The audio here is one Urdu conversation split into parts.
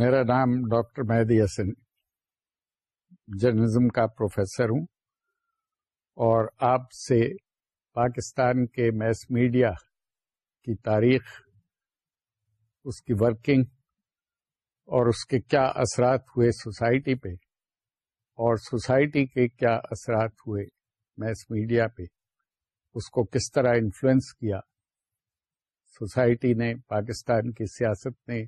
میرا نام ڈاکٹر مہدی حسن جرنزم کا پروفیسر ہوں اور آپ سے پاکستان کے میس میڈیا کی تاریخ اس کی ورکنگ اور اس کے کیا اثرات ہوئے سوسائٹی پہ اور سوسائٹی کے کیا اثرات ہوئے میس میڈیا پہ اس کو کس طرح انفلوئنس کیا سوسائٹی نے پاکستان کی سیاست نے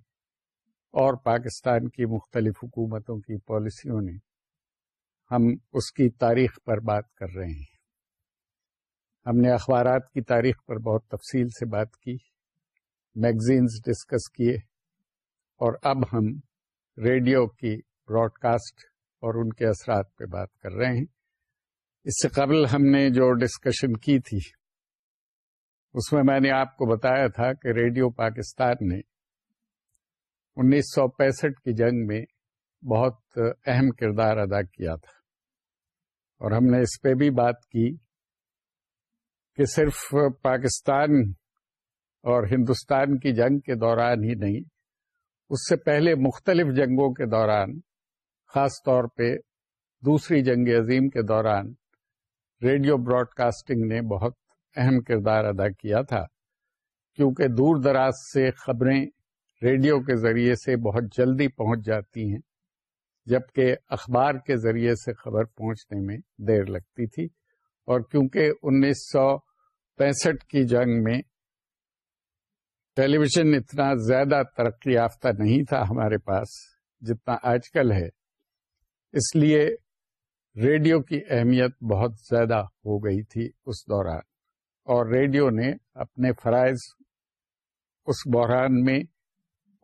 اور پاکستان کی مختلف حکومتوں کی پالیسیوں نے ہم اس کی تاریخ پر بات کر رہے ہیں ہم نے اخبارات کی تاریخ پر بہت تفصیل سے بات کی میگزینز ڈسکس کیے اور اب ہم ریڈیو کی براڈ کاسٹ اور ان کے اثرات پہ بات کر رہے ہیں اس سے قبل ہم نے جو ڈسکشن کی تھی اس میں میں نے آپ کو بتایا تھا کہ ریڈیو پاکستان نے انیس سو پینسٹھ کی جنگ میں بہت اہم کردار ادا کیا تھا اور ہم نے اس پہ بھی بات کی کہ صرف پاکستان اور ہندوستان کی جنگ کے دوران ہی نہیں اس سے پہلے مختلف جنگوں کے دوران خاص طور پہ دوسری جنگ عظیم کے دوران ریڈیو براڈ کاسٹنگ نے بہت اہم کردار ادا کیا تھا کیونکہ دور دراز سے خبریں ریڈیو کے ذریعے سے بہت جلدی پہنچ جاتی ہیں جبکہ اخبار کے ذریعے سے خبر پہنچنے میں دیر لگتی تھی اور کیونکہ انیس سو پینسٹھ کی جنگ میں ٹیلی ویژن اتنا زیادہ ترقی یافتہ نہیں تھا ہمارے پاس جتنا آج کل ہے اس لیے ریڈیو کی اہمیت بہت زیادہ ہو گئی تھی اس دوران اور ریڈیو نے اپنے فرائض اس بحران میں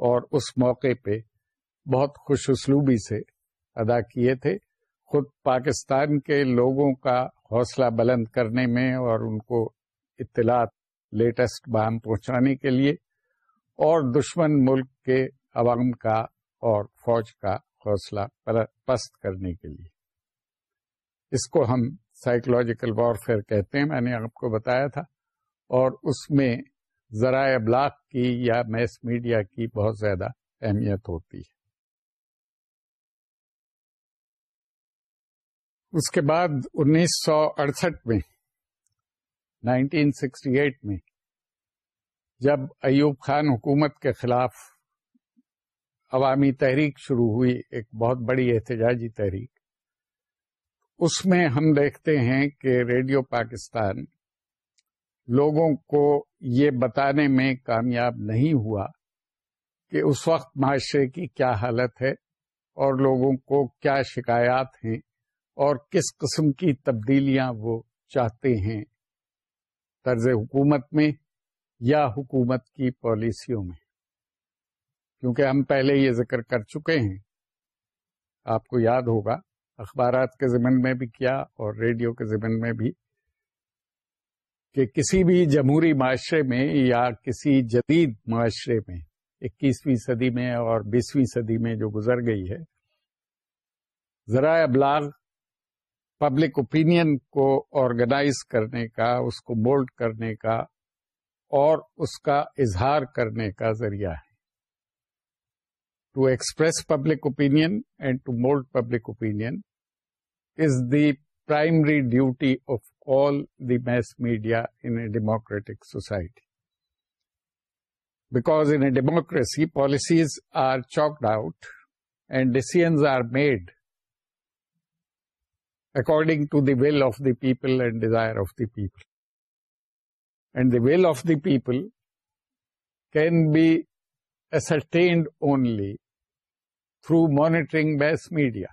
اور اس موقع پہ بہت خوش اسلوبی سے ادا کیے تھے خود پاکستان کے لوگوں کا حوصلہ بلند کرنے میں اور ان کو اطلاعات لیٹسٹ بان پہنچانے کے لیے اور دشمن ملک کے عوام کا اور فوج کا حوصلہ پست کرنے کے لیے اس کو ہم سائیکولوجیکل وارفیئر کہتے ہیں میں نے آپ کو بتایا تھا اور اس میں ذرائع ابلاغ کی یا میس میڈیا کی بہت زیادہ اہمیت ہوتی ہے اس کے بعد انیس سو اڑسٹھ میں نائنٹین سکسٹی ایٹ میں جب ایوب خان حکومت کے خلاف عوامی تحریک شروع ہوئی ایک بہت بڑی احتجاجی تحریک اس میں ہم دیکھتے ہیں کہ ریڈیو پاکستان لوگوں کو یہ بتانے میں کامیاب نہیں ہوا کہ اس وقت معاشرے کی کیا حالت ہے اور لوگوں کو کیا شکایات ہیں اور کس قسم کی تبدیلیاں وہ چاہتے ہیں طرز حکومت میں یا حکومت کی پالیسیوں میں کیونکہ ہم پہلے یہ ذکر کر چکے ہیں آپ کو یاد ہوگا اخبارات کے ذمن میں بھی کیا اور ریڈیو کے ذمن میں بھی کہ کسی بھی جمہوری معاشرے میں یا کسی جدید معاشرے میں اکیسویں صدی میں اور بیسویں صدی میں جو گزر گئی ہے ذرائع ابلاغ پبلک اوپینین کو آرگنائز کرنے کا اس کو مولڈ کرنے کا اور اس کا اظہار کرنے کا ذریعہ ہے to express public opinion and to mould public opinion is the primary duty of all the mass media in a democratic society. Because in a democracy, policies are chalked out and decisions are made according to the will of the people and desire of the people. And the will of the people can be ascertained only through monitoring mass media.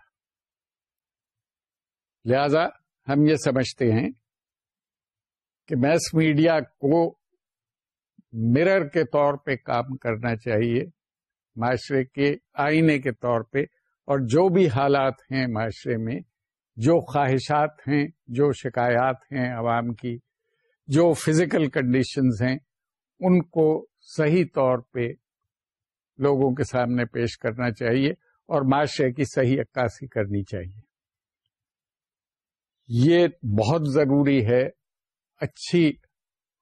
لہذا ہم یہ سمجھتے ہیں کہ میس میڈیا کو مرر کے طور پہ کام کرنا چاہیے معاشرے کے آئینے کے طور پہ اور جو بھی حالات ہیں معاشرے میں جو خواہشات ہیں جو شکایات ہیں عوام کی جو فزیکل کنڈیشنز ہیں ان کو صحیح طور پہ لوگوں کے سامنے پیش کرنا چاہیے اور معاشرے کی صحیح عکاسی کرنی چاہیے یہ بہت ضروری ہے اچھی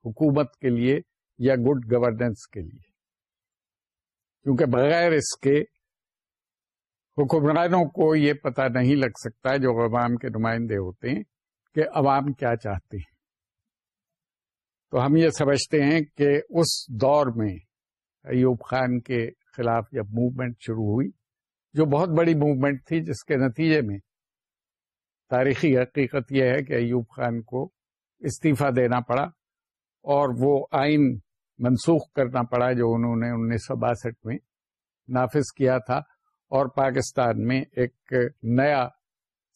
حکومت کے لیے یا گڈ گورننس کے لیے کیونکہ بغیر اس کے حکمرانوں کو یہ پتا نہیں لگ سکتا جو عوام کے نمائندے ہوتے ہیں کہ عوام کیا چاہتے ہیں تو ہم یہ سمجھتے ہیں کہ اس دور میں ایوب خان کے خلاف جب موومنٹ شروع ہوئی جو بہت بڑی موومنٹ تھی جس کے نتیجے میں تاریخی حقیقت یہ ہے کہ ایوب خان کو استعفی دینا پڑا اور وہ آئین منسوخ کرنا پڑا جو انہوں نے انیس سو باسٹھ میں نافذ کیا تھا اور پاکستان میں ایک نیا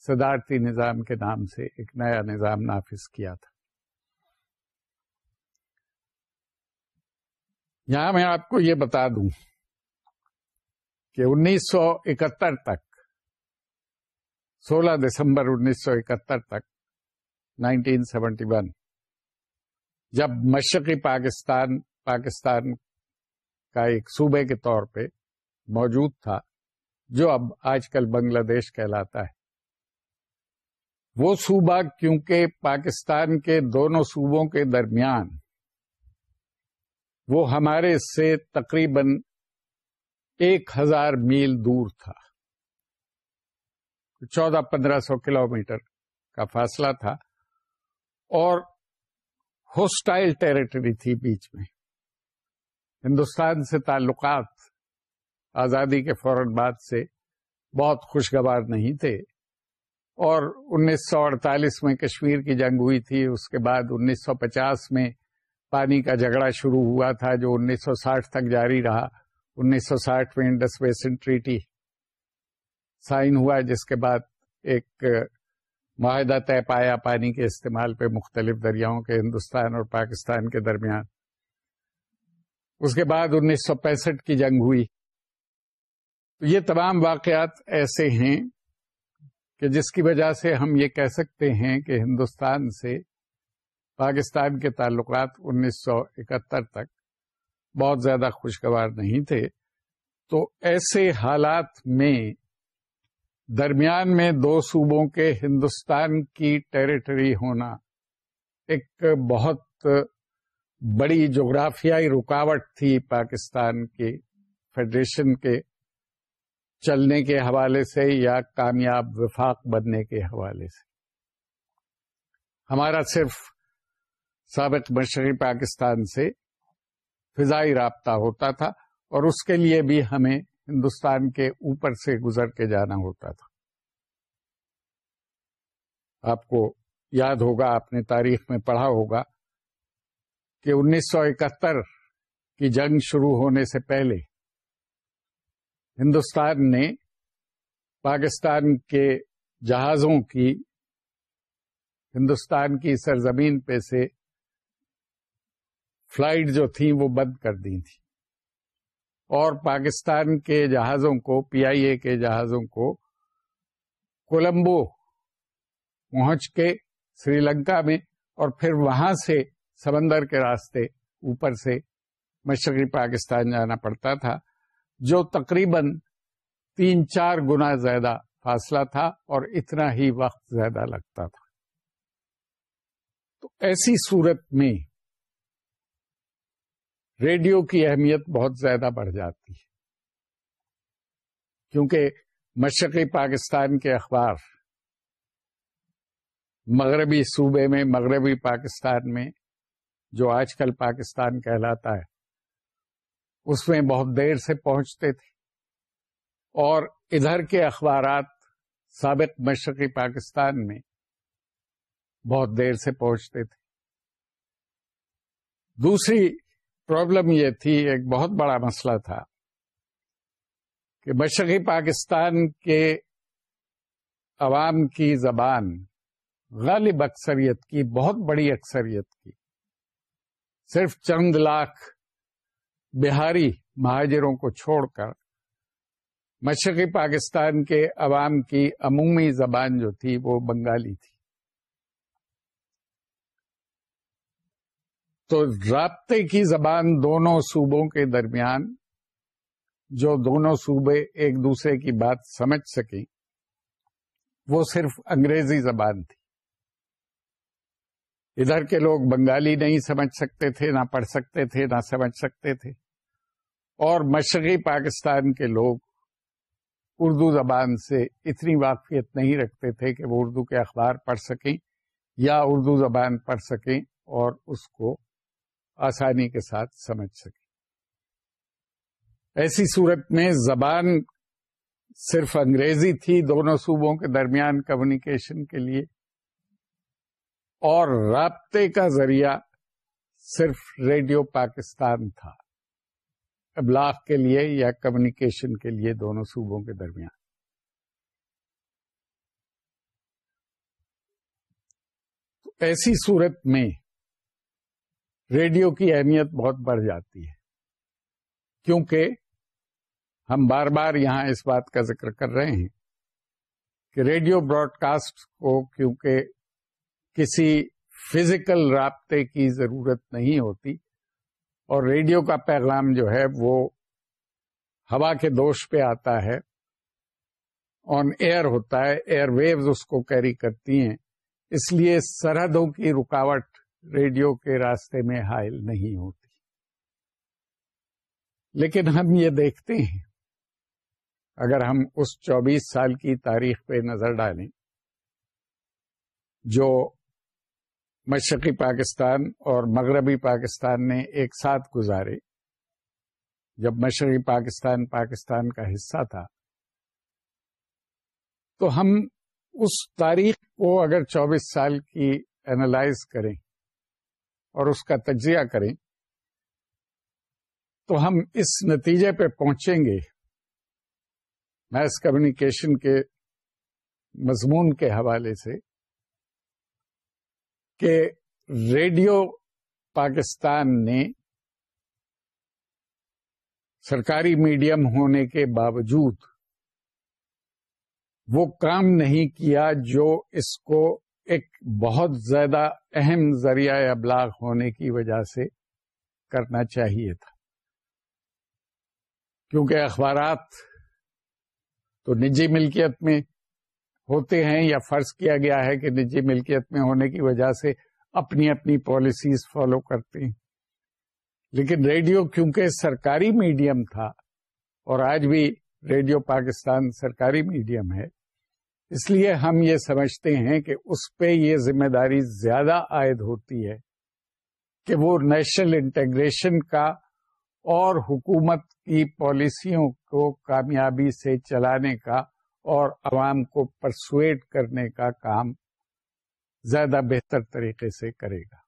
صدارتی نظام کے نام سے ایک نیا نظام نافذ کیا تھا یہاں میں آپ کو یہ بتا دوں کہ انیس سو اکہتر تک سولہ دسمبر انیس سو اکہتر تک نائنٹین سیونٹی ون جب مشرقی پاکستان پاکستان کا ایک صوبے کے طور پہ موجود تھا جو اب آج کل بنگلہ دیش کہلاتا ہے وہ صوبہ کیونکہ پاکستان کے دونوں صوبوں کے درمیان وہ ہمارے سے تقریباً ایک ہزار میل دور تھا چودہ پندرہ سو کلو میٹر کا فاصلہ تھا اور ہوسٹائل ٹیریٹری تھی بیچ میں ہندوستان سے تعلقات آزادی کے فوراً بعد سے بہت خوشگوار نہیں تھے اور انیس سو اڑتالیس میں کشمیر کی جنگ ہوئی تھی اس کے بعد انیس سو پچاس میں پانی کا جھگڑا شروع ہوا تھا جو انیس سو ساٹھ تک جاری رہا انیس سو ساٹھ میں انڈس ویسن ٹریٹی سائن ہوا جس کے بعد ایک معاہدہ طے پایا پانی کے استعمال پہ مختلف دریاؤں کے ہندوستان اور پاکستان کے درمیان اس کے بعد انیس سو پینسٹھ کی جنگ ہوئی تو یہ تمام واقعات ایسے ہیں کہ جس کی وجہ سے ہم یہ کہہ سکتے ہیں کہ ہندوستان سے پاکستان کے تعلقات انیس سو اکہتر تک بہت زیادہ خوشگوار نہیں تھے تو ایسے حالات میں درمیان میں دو صوبوں کے ہندوستان کی ٹریٹری ہونا ایک بہت بڑی جغرافیائی رکاوٹ تھی پاکستان کی فیڈریشن کے چلنے کے حوالے سے یا کامیاب وفاق بننے کے حوالے سے ہمارا صرف سابق مشرقی پاکستان سے فضائی رابطہ ہوتا تھا اور اس کے لیے بھی ہمیں ہندوستان کے اوپر سے گزر کے جانا ہوتا تھا آپ کو یاد ہوگا آپ نے تاریخ میں پڑھا ہوگا کہ انیس سو اکہتر کی جنگ شروع ہونے سے پہلے ہندوستان نے پاکستان کے جہازوں کی ہندوستان کی سرزمین پہ سے فلائٹ جو تھیں وہ بند کر دی تھی اور پاکستان کے جہازوں کو پی آئی اے کے جہازوں کو کولمبو پہنچ کے سری لنکا میں اور پھر وہاں سے سمندر کے راستے اوپر سے مشرقی پاکستان جانا پڑتا تھا جو تقریباً تین چار گنا زیادہ فاصلہ تھا اور اتنا ہی وقت زیادہ لگتا تھا تو ایسی صورت میں ریڈیو کی اہمیت بہت زیادہ بڑھ جاتی ہے کیونکہ مشرقی پاکستان کے اخبار مغربی صوبے میں مغربی پاکستان میں جو آج کل پاکستان کہلاتا ہے اس میں بہت دیر سے پہنچتے تھے اور ادھر کے اخبارات سابق مشرقی پاکستان میں بہت دیر سے پہنچتے تھے دوسری پرابلم یہ تھی ایک بہت بڑا مسئلہ تھا کہ مشرقی پاکستان کے عوام کی زبان غالب اکثریت کی بہت بڑی اکثریت کی صرف چند لاکھ بہاری مہاجروں کو چھوڑ کر مشرقی پاکستان کے عوام کی عمومی زبان جو تھی وہ بنگالی تھی تو رابطے کی زبان دونوں صوبوں کے درمیان جو دونوں صوبے ایک دوسرے کی بات سمجھ سکیں وہ صرف انگریزی زبان تھی ادھر کے لوگ بنگالی نہیں سمجھ سکتے تھے نہ پڑھ سکتے تھے نہ سمجھ سکتے تھے اور مشرقی پاکستان کے لوگ اردو زبان سے اتنی واقفیت نہیں رکھتے تھے کہ وہ اردو کے اخبار پڑھ سکیں یا اردو زبان پڑھ سکیں اور اس کو آسانی کے ساتھ سمجھ سکے ایسی صورت میں زبان صرف انگریزی تھی دونوں صوبوں کے درمیان کمیونیکیشن کے لیے اور رابطے کا ذریعہ صرف ریڈیو پاکستان تھا ابلاغ کے لیے یا کمیونیکیشن کے لیے دونوں صوبوں کے درمیان ایسی صورت میں ریڈیو کی اہمیت بہت بڑھ جاتی ہے کیونکہ ہم بار بار یہاں اس بات کا ذکر کر رہے ہیں کہ ریڈیو براڈ کاسٹ کو کیونکہ کسی فزیکل رابطے کی ضرورت نہیں ہوتی اور ریڈیو کا پیغام جو ہے وہ ہوا کے دوش پہ آتا ہے آن ایئر ہوتا ہے ایئر ویوز اس کو کیری کرتی ہیں اس لیے سرحدوں کی رکاوٹ ریڈیو کے راستے میں حائل نہیں ہوتی لیکن ہم یہ دیکھتے ہیں اگر ہم اس چوبیس سال کی تاریخ پہ نظر ڈالیں جو مشرقی پاکستان اور مغربی پاکستان نے ایک ساتھ گزارے جب مشرقی پاکستان پاکستان کا حصہ تھا تو ہم اس تاریخ کو اگر چوبیس سال کی انالائز کریں اور اس کا تجزیہ کریں تو ہم اس نتیجے پہ پہنچیں گے میس کمیونیکیشن کے مضمون کے حوالے سے کہ ریڈیو پاکستان نے سرکاری میڈیم ہونے کے باوجود وہ کام نہیں کیا جو اس کو ایک بہت زیادہ اہم ذریعہ ابلاغ ہونے کی وجہ سے کرنا چاہیے تھا کیونکہ اخبارات تو نجی ملکیت میں ہوتے ہیں یا فرض کیا گیا ہے کہ نجی ملکیت میں ہونے کی وجہ سے اپنی اپنی پالیسیز فالو کرتے ہیں لیکن ریڈیو کیونکہ سرکاری میڈیم تھا اور آج بھی ریڈیو پاکستان سرکاری میڈیم ہے اس لیے ہم یہ سمجھتے ہیں کہ اس پہ یہ ذمہ داری زیادہ عائد ہوتی ہے کہ وہ نیشنل انٹیگریشن کا اور حکومت کی پالیسیوں کو کامیابی سے چلانے کا اور عوام کو پرسویٹ کرنے کا کام زیادہ بہتر طریقے سے کرے گا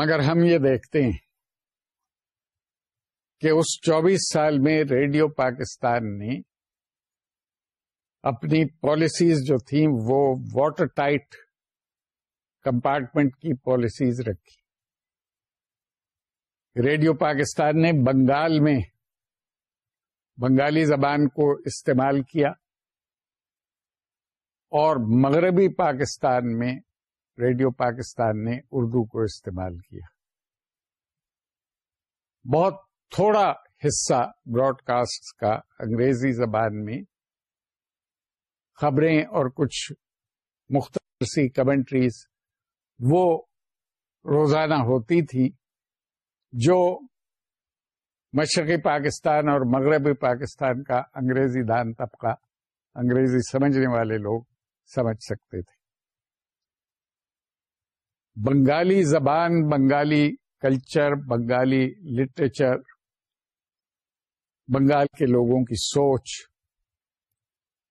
مگر ہم یہ دیکھتے ہیں کہ اس چوبیس سال میں ریڈیو پاکستان نے اپنی پالیسیز جو تھیں وہ واٹر ٹائٹ کمپارٹمنٹ کی پالیسیز رکھی ریڈیو پاکستان نے بنگال میں بنگالی زبان کو استعمال کیا اور مغربی پاکستان میں ریڈیو پاکستان نے اردو کو استعمال کیا بہت تھوڑا حصہ براڈ کاسٹ کا انگریزی زبان میں خبریں اور کچھ مختصر سی کمنٹریز وہ روزانہ ہوتی تھی جو مشرقی پاکستان اور مغربی پاکستان کا انگریزی دان طبقہ انگریزی سمجھنے والے لوگ سمجھ سکتے تھے بنگالی زبان بنگالی کلچر بنگالی لٹریچر بنگال کے لوگوں کی سوچ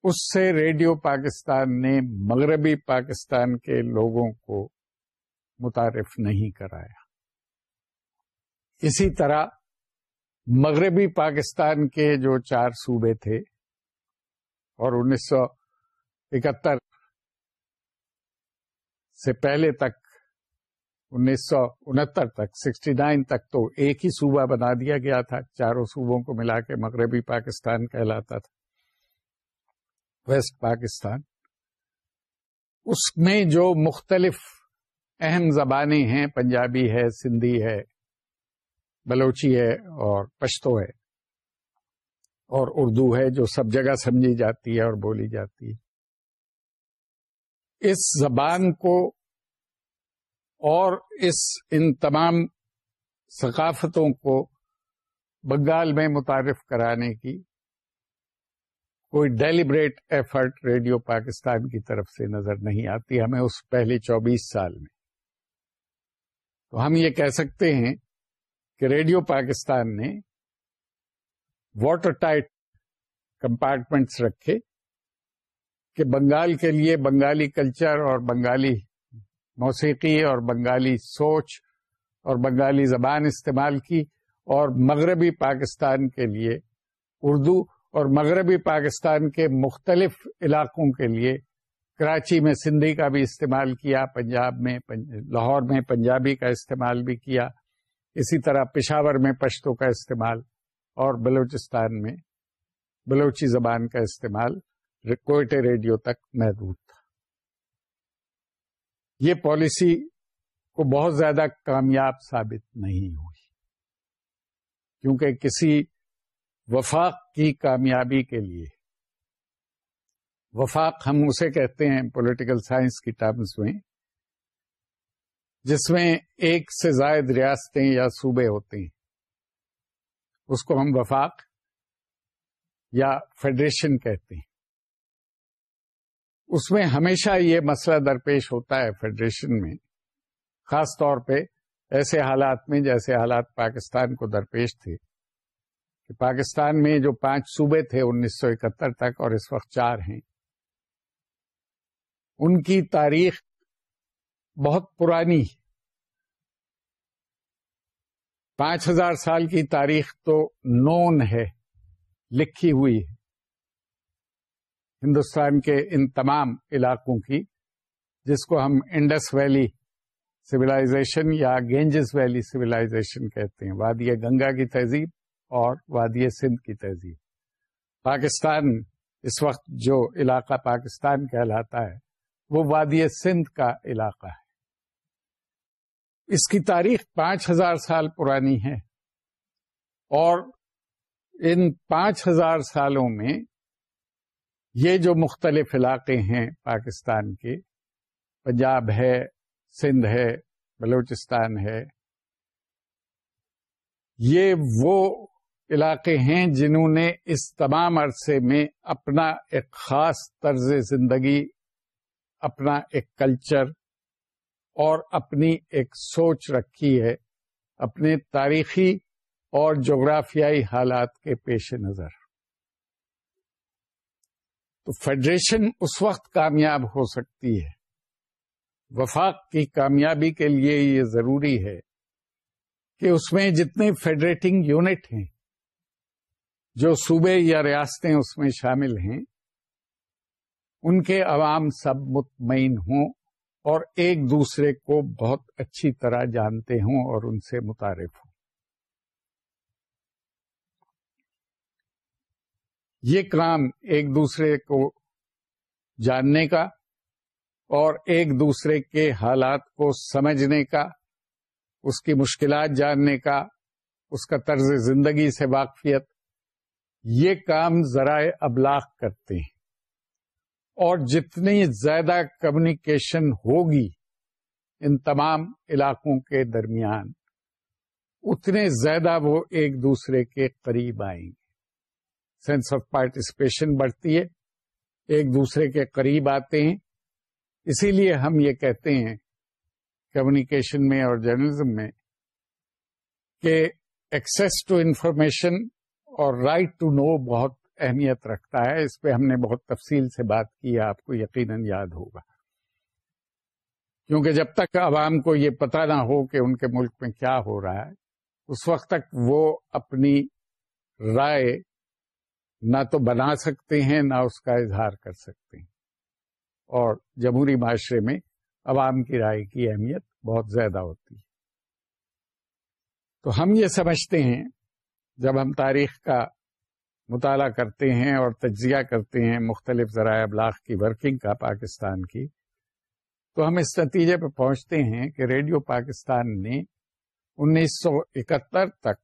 اس سے ریڈیو پاکستان نے مغربی پاکستان کے لوگوں کو متعارف نہیں کرایا اسی طرح مغربی پاکستان کے جو چار صوبے تھے اور انیس سو اکہتر سے پہلے تک تک سکسٹی نائن تک تو ایک ہی صوبہ بنا دیا گیا تھا چاروں صوبوں کو ملا کے مغربی پاکستان کہلاتا تھا ویسٹ پاکستان اس میں جو مختلف اہم زبانیں ہیں پنجابی ہے سندھی ہے بلوچی ہے اور پشتو ہے اور اردو ہے جو سب جگہ سمجھی جاتی ہے اور بولی جاتی ہے اس زبان کو اور اس ان تمام ثقافتوں کو بنگال میں متعارف کرانے کی کوئی ڈیلیبریٹ ایفرٹ ریڈیو پاکستان کی طرف سے نظر نہیں آتی ہمیں اس پہلے چوبیس سال میں تو ہم یہ کہہ سکتے ہیں کہ ریڈیو پاکستان نے واٹر ٹائٹ کمپارٹمنٹس رکھے کہ بنگال کے لیے بنگالی کلچر اور بنگالی موسیقی اور بنگالی سوچ اور بنگالی زبان استعمال کی اور مغربی پاکستان کے لیے اردو اور مغربی پاکستان کے مختلف علاقوں کے لیے کراچی میں سندھی کا بھی استعمال کیا پنجاب میں لاہور میں پنجابی کا استعمال بھی کیا اسی طرح پشاور میں پشتو کا استعمال اور بلوچستان میں بلوچی زبان کا استعمال کوئٹے ریڈیو تک محدود یہ پالیسی کو بہت زیادہ کامیاب ثابت نہیں ہوئی کیونکہ کسی وفاق کی کامیابی کے لیے وفاق ہم اسے کہتے ہیں پولیٹیکل سائنس کی ٹرمز میں جس میں ایک سے زائد ریاستیں یا صوبے ہوتے ہیں اس کو ہم وفاق یا فیڈریشن کہتے ہیں اس میں ہمیشہ یہ مسئلہ درپیش ہوتا ہے فیڈریشن میں خاص طور پہ ایسے حالات میں جیسے حالات پاکستان کو درپیش تھے کہ پاکستان میں جو پانچ صوبے تھے انیس سو اکہتر تک اور اس وقت چار ہیں ان کی تاریخ بہت پرانی پانچ ہزار سال کی تاریخ تو نون ہے لکھی ہوئی ہے ہندوستان کے ان تمام علاقوں کی جس کو ہم انڈس ویلی سویلائزیشن یا گینجز ویلی سویلائزیشن کہتے ہیں وادی گنگا کی تہذیب اور وادی سندھ کی تہذیب پاکستان اس وقت جو علاقہ پاکستان کہلاتا ہے وہ وادی سندھ کا علاقہ ہے اس کی تاریخ پانچ ہزار سال پرانی ہے اور ان پانچ ہزار سالوں میں یہ جو مختلف علاقے ہیں پاکستان کے پنجاب ہے سندھ ہے بلوچستان ہے یہ وہ علاقے ہیں جنہوں نے اس تمام عرصے میں اپنا ایک خاص طرز زندگی اپنا ایک کلچر اور اپنی ایک سوچ رکھی ہے اپنے تاریخی اور جغرافیائی حالات کے پیش نظر تو فیڈریشن اس وقت کامیاب ہو سکتی ہے وفاق کی کامیابی کے لیے یہ ضروری ہے کہ اس میں جتنے فیڈریٹنگ یونٹ ہیں جو صوبے یا ریاستیں اس میں شامل ہیں ان کے عوام سب مطمئن ہوں اور ایک دوسرے کو بہت اچھی طرح جانتے ہوں اور ان سے متعارف ہوں یہ کام ایک دوسرے کو جاننے کا اور ایک دوسرے کے حالات کو سمجھنے کا اس کی مشکلات جاننے کا اس کا طرز زندگی سے واقفیت یہ کام ذرائع ابلاغ کرتے ہیں اور جتنی زیادہ کمیونیکیشن ہوگی ان تمام علاقوں کے درمیان اتنے زیادہ وہ ایک دوسرے کے قریب آئیں گے سینس آف پارٹیسپیشن بڑھتی ہے ایک دوسرے کے قریب آتے ہیں اسی لیے ہم یہ کہتے ہیں کمیونیکیشن میں اور جرنلزم میں کہ ایکسس ٹو انفارمیشن اور رائٹ ٹو نو بہت اہمیت رکھتا ہے اس پہ ہم نے بہت تفصیل سے بات کی آپ کو یقیناً یاد ہوگا کیونکہ جب تک عوام کو یہ پتہ نہ ہو کہ ان کے ملک میں کیا ہو رہا ہے اس وقت تک وہ اپنی رائے نہ تو بنا سکتے ہیں نہ اس کا اظہار کر سکتے ہیں اور جمہوری معاشرے میں عوام کی رائے کی اہمیت بہت زیادہ ہوتی ہے تو ہم یہ سمجھتے ہیں جب ہم تاریخ کا مطالعہ کرتے ہیں اور تجزیہ کرتے ہیں مختلف ذرائع ابلاغ کی ورکنگ کا پاکستان کی تو ہم اس نتیجے پہ پہنچتے ہیں کہ ریڈیو پاکستان نے انیس سو اکہتر تک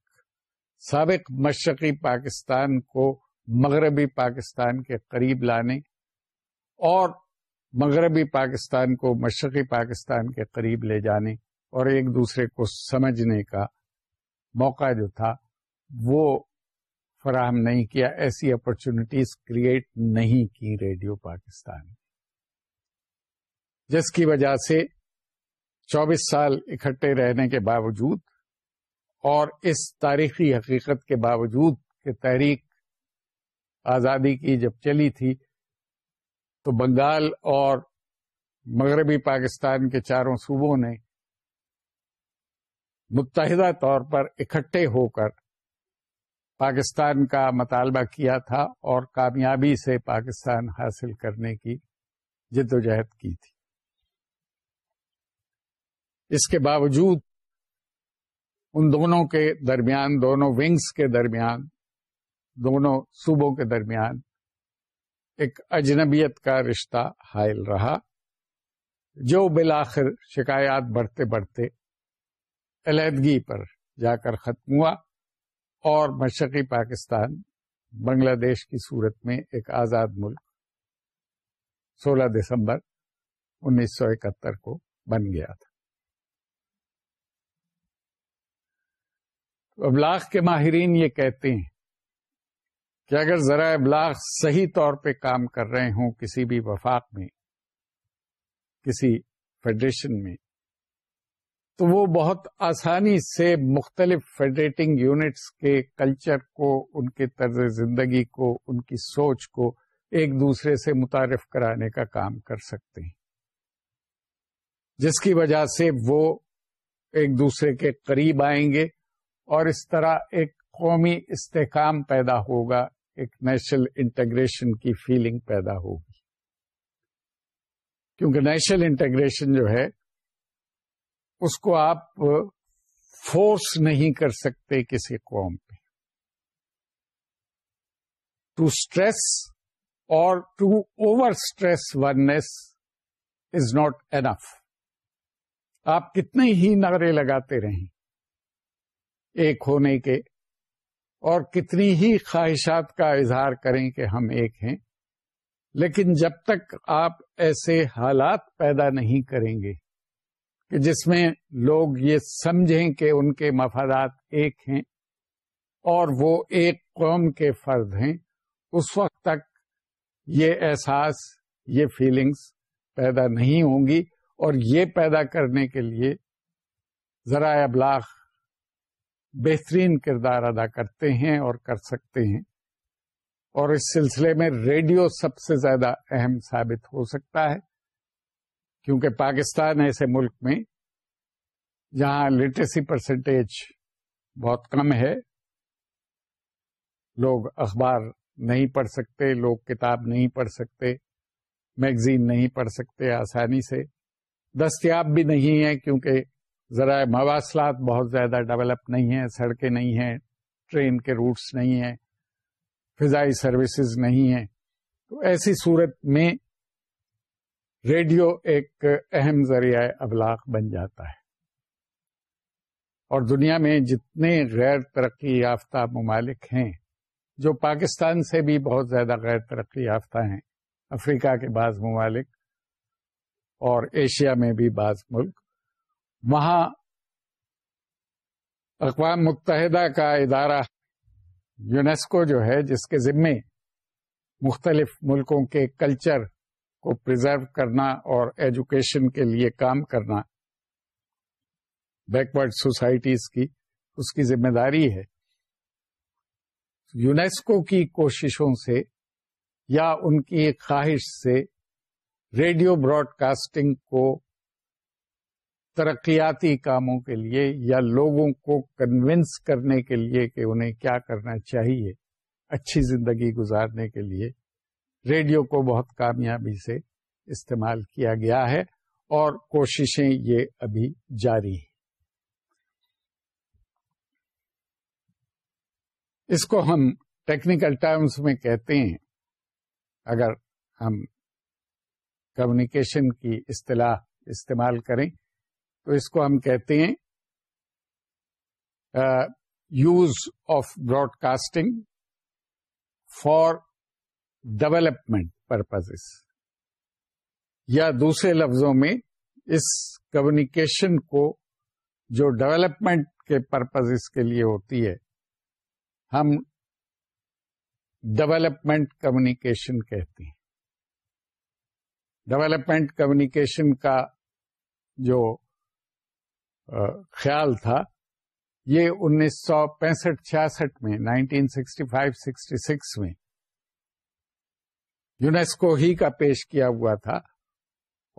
سابق مشرقی پاکستان کو مغربی پاکستان کے قریب لانے اور مغربی پاکستان کو مشرقی پاکستان کے قریب لے جانے اور ایک دوسرے کو سمجھنے کا موقع جو تھا وہ فراہم نہیں کیا ایسی اپرچونیٹیز کریٹ نہیں کی ریڈیو پاکستان جس کی وجہ سے چوبیس سال اکٹھے رہنے کے باوجود اور اس تاریخی حقیقت کے باوجود کہ تحریک آزادی کی جب چلی تھی تو بنگال اور مغربی پاکستان کے چاروں صوبوں نے متحدہ طور پر اکٹھے ہو کر پاکستان کا مطالبہ کیا تھا اور کامیابی سے پاکستان حاصل کرنے کی جد و جہد کی تھی اس کے باوجود ان دونوں کے درمیان دونوں ونگز کے درمیان دونوں صوبوں کے درمیان ایک اجنبیت کا رشتہ حائل رہا جو بالآخر شکایات بڑھتے بڑھتے علیحدگی پر جا کر ختم ہوا اور مشرقی پاکستان بنگلہ دیش کی صورت میں ایک آزاد ملک سولہ دسمبر انیس سو اکہتر کو بن گیا تھا ابلاغ کے ماہرین یہ کہتے ہیں کہ اگر ذرائع ابلاغ صحیح طور پہ کام کر رہے ہوں کسی بھی وفاق میں کسی فیڈریشن میں تو وہ بہت آسانی سے مختلف فیڈریٹنگ یونٹس کے کلچر کو ان کے طرز زندگی کو ان کی سوچ کو ایک دوسرے سے متعارف کرانے کا کام کر سکتے ہیں جس کی وجہ سے وہ ایک دوسرے کے قریب آئیں گے اور اس طرح ایک قومی استحکام پیدا ہوگا ایک نیشنل انٹیگریشن کی فیلنگ پیدا ہوگی کیونکہ نیشنل انٹیگریشن جو ہے اس کو آپ فورس نہیں کر سکتے کسی قوم پہ ٹو اسٹریس اور to over stress once is not enough آپ کتنے ہی نعرے لگاتے رہیں ایک ہونے کے اور کتنی ہی خواہشات کا اظہار کریں کہ ہم ایک ہیں لیکن جب تک آپ ایسے حالات پیدا نہیں کریں گے کہ جس میں لوگ یہ سمجھیں کہ ان کے مفادات ایک ہیں اور وہ ایک قوم کے فرد ہیں اس وقت تک یہ احساس یہ فیلنگز پیدا نہیں ہوں گی اور یہ پیدا کرنے کے لیے ذرائع ابلاغ بہترین کردار ادا کرتے ہیں اور کر سکتے ہیں اور اس سلسلے میں ریڈیو سب سے زیادہ اہم ثابت ہو سکتا ہے کیونکہ پاکستان ایسے ملک میں جہاں لٹریسی پرسنٹیج بہت کم ہے لوگ اخبار نہیں پڑھ سکتے لوگ کتاب نہیں پڑھ سکتے میگزین نہیں پڑھ سکتے آسانی سے دستیاب بھی نہیں ہے کیونکہ ذرائع مواصلات بہت زیادہ ڈیولپ نہیں ہیں سڑکیں نہیں ہیں ٹرین کے روٹس نہیں ہیں فضائی سروسز نہیں ہیں تو ایسی صورت میں ریڈیو ایک اہم ذریعہ ابلاغ بن جاتا ہے اور دنیا میں جتنے غیر ترقی یافتہ ممالک ہیں جو پاکستان سے بھی بہت زیادہ غیر ترقی یافتہ ہیں افریقہ کے بعض ممالک اور ایشیا میں بھی بعض ملک وہاں اقوام متحدہ کا ادارہ یونیسکو جو ہے جس کے ذمے مختلف ملکوں کے کلچر کو پرزرو کرنا اور ایجوکیشن کے لیے کام کرنا بیکورڈ سوسائٹیز کی اس کی ذمہ داری ہے یونیسکو کی کوششوں سے یا ان کی خواہش سے ریڈیو براڈ کاسٹنگ کو ترقیاتی کاموں کے لیے یا لوگوں کو کنونس کرنے کے لیے کہ انہیں کیا کرنا چاہیے اچھی زندگی گزارنے کے لیے ریڈیو کو بہت کامیابی سے استعمال کیا گیا ہے اور کوششیں یہ ابھی جاری ہیں اس کو ہم ٹیکنیکل ٹرمز میں کہتے ہیں اگر ہم کمیونیکیشن کی اصطلاح استعمال کریں تو اس کو ہم کہتے ہیں use of broadcasting for development purpose یا دوسرے لفظوں میں اس کمیونیکیشن کو جو ڈیولپمنٹ کے پرپز کے لیے ہوتی ہے ہم ڈیولپمنٹ کمیونیکیشن کہتے ہیں ڈیولپمنٹ کمیونیکیشن کا جو خیال تھا یہ انیس سو پینسٹھ چھیاسٹھ میں nineteen sixty five sixty six میں یونیسکو ہی کا پیش کیا ہوا تھا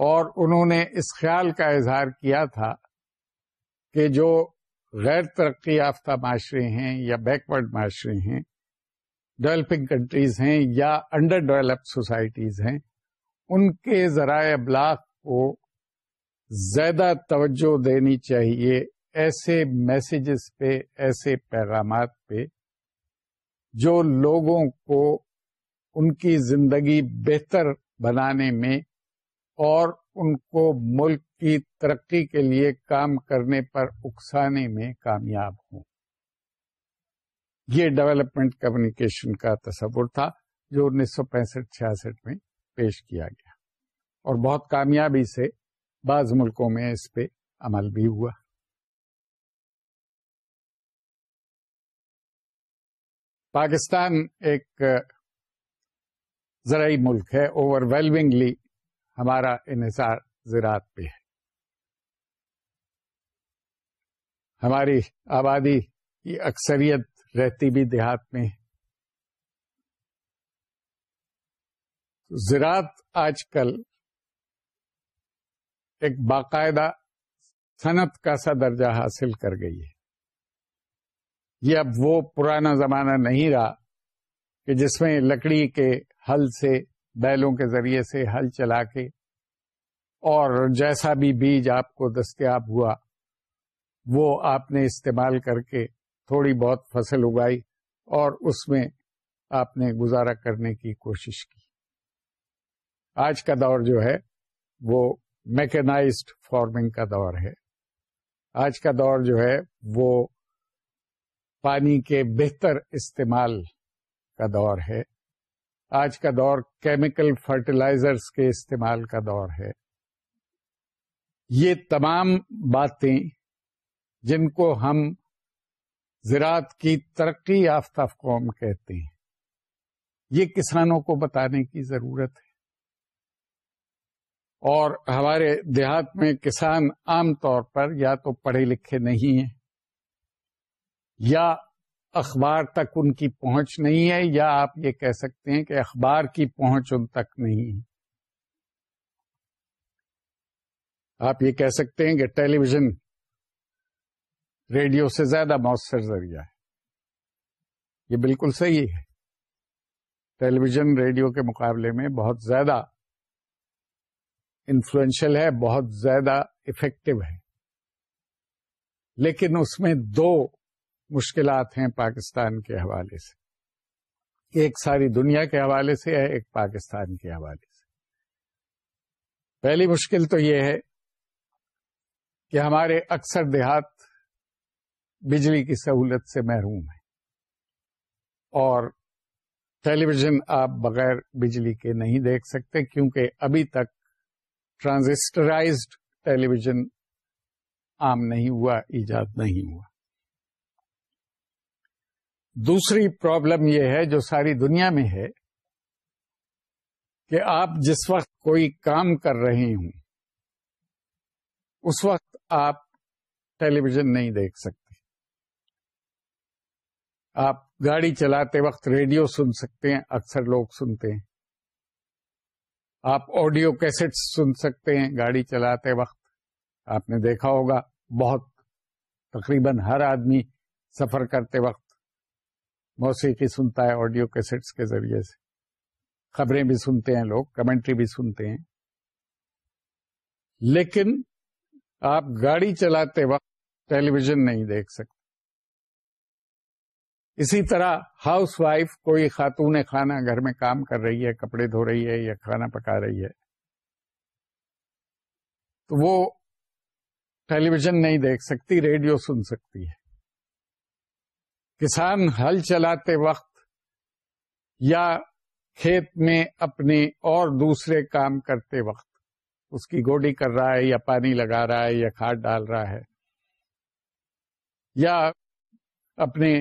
اور انہوں نے اس خیال کا اظہار کیا تھا کہ جو غیر ترقی یافتہ معاشرے ہیں یا بیکورڈ معاشرے ہیں ڈیولپنگ کنٹریز ہیں یا انڈر ڈیولپ سوسائٹیز ہیں ان کے ذرائع ابلاغ کو زیادہ توجہ دینی چاہیے ایسے میسیجز پہ ایسے پیغامات پہ جو لوگوں کو ان کی زندگی بہتر بنانے میں اور ان کو ملک کی ترقی کے لیے کام کرنے پر اکسانے میں کامیاب ہوں یہ ڈیولپمنٹ کمیونیکیشن کا تصور تھا جو انیس سو پینسٹھ چھیاسٹھ میں پیش کیا گیا اور بہت کامیابی سے بعض ملکوں میں اس پہ عمل بھی ہوا پاکستان ایک زرعی ملک ہے اوور ویلونگلی ہمارا انحصار زراعت پہ ہے ہماری آبادی کی اکثریت رہتی بھی دیہات میں زراعت آج کل ایک باقاعدہ صنعت کا سا درجہ حاصل کر گئی ہے یہ اب وہ پرانا زمانہ نہیں رہا کہ جس میں لکڑی کے ہل سے بیلوں کے ذریعے سے ہل چلا کے اور جیسا بھی بیج آپ کو دستیاب ہوا وہ آپ نے استعمال کر کے تھوڑی بہت فصل اگائی اور اس میں آپ نے گزارا کرنے کی کوشش کی آج کا دور جو ہے وہ میکنائزڈ فارمنگ کا دور ہے آج کا دور جو ہے وہ پانی کے بہتر استعمال کا دور ہے آج کا دور کیمیکل فرٹیلائزرس کے استعمال کا دور ہے یہ تمام باتیں جن کو ہم زراعت کی ترقی یافتہ قوم کہتے ہیں یہ کسانوں کو بتانے کی ضرورت ہے اور ہمارے دیہات میں کسان عام طور پر یا تو پڑھے لکھے نہیں ہیں یا اخبار تک ان کی پہنچ نہیں ہے یا آپ یہ کہہ سکتے ہیں کہ اخبار کی پہنچ ان تک نہیں ہے آپ یہ کہہ سکتے ہیں کہ ٹیلی ویژن ریڈیو سے زیادہ مؤثر ذریعہ ہے یہ بالکل صحیح ہے ٹیلی ویژن ریڈیو کے مقابلے میں بہت زیادہ انفلوئنشل ہے بہت زیادہ افیکٹو ہے لیکن اس میں دو مشکلات ہیں پاکستان کے حوالے سے ایک ساری دنیا کے حوالے سے ہے ایک پاکستان کے حوالے سے پہلی مشکل تو یہ ہے کہ ہمارے اکثر دیہات بجلی کی سہولت سے محروم ہے اور ٹیلی ویژن آپ بغیر بجلی کے نہیں دیکھ سکتے کیونکہ ابھی تک ٹرانزسٹرائزڈ ٹیلی ویژن عام نہیں ہوا ایجاد نہیں ہوا دوسری پرابلم یہ ہے جو ساری دنیا میں ہے کہ آپ جس وقت کوئی کام کر رہے ہوں اس وقت آپ ٹیلی ویژن نہیں دیکھ سکتے آپ گاڑی چلاتے وقت ریڈیو سن سکتے ہیں اکثر لوگ سنتے ہیں آپ آڈیو کیسٹ سن سکتے ہیں گاڑی چلاتے وقت آپ نے دیکھا ہوگا بہت تقریباً ہر آدمی سفر کرتے وقت موسیقی سنتا ہے آڈیو کیسٹس کے ذریعے سے خبریں بھی سنتے ہیں لوگ کمنٹری بھی سنتے ہیں لیکن آپ گاڑی چلاتے وقت ٹیلی ویژن نہیں دیکھ سکتے اسی طرح ہاؤس وائف کوئی خاتون خانہ گھر میں کام کر رہی ہے کپڑے دھو رہی ہے یا کھانا پکا رہی ہے تو وہ ٹیلی ویژن نہیں دیکھ سکتی ریڈیو سن سکتی ہے کسان ہل چلاتے وقت یا کھیت میں اپنے اور دوسرے کام کرتے وقت اس کی گوڈی کر رہا ہے یا پانی لگا رہا ہے یا کھاد ڈال رہا ہے یا اپنے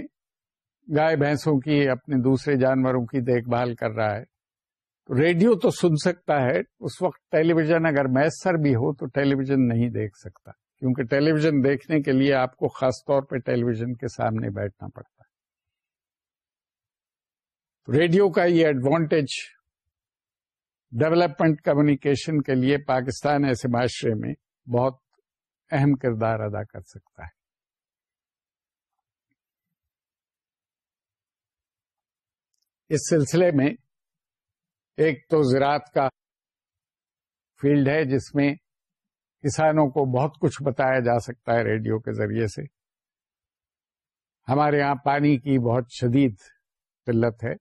گائے بھینسوں کی اپنے دوسرے جانوروں کی دیکھ بھال کر رہا ہے تو ریڈیو تو سن سکتا ہے اس وقت ٹیلی ویژن اگر میسر بھی ہو تو ٹیلی ویژن نہیں دیکھ سکتا کیونکہ ٹیلی ویژن دیکھنے کے لیے آپ کو خاص طور پہ ٹیلی ویژن کے سامنے بیٹھنا پڑتا ہے ریڈیو کا یہ ایڈوانٹیج ڈیولپمنٹ کمیونیکیشن کے لیے پاکستان ایسے معاشرے میں بہت اہم کردار ادا کر سکتا ہے اس سلسلے میں ایک تو زراعت کا فیلڈ ہے جس میں کسانوں کو بہت کچھ بتایا جا سکتا ہے ریڈیو کے ذریعے سے ہمارے یہاں پانی کی بہت شدید قلت ہے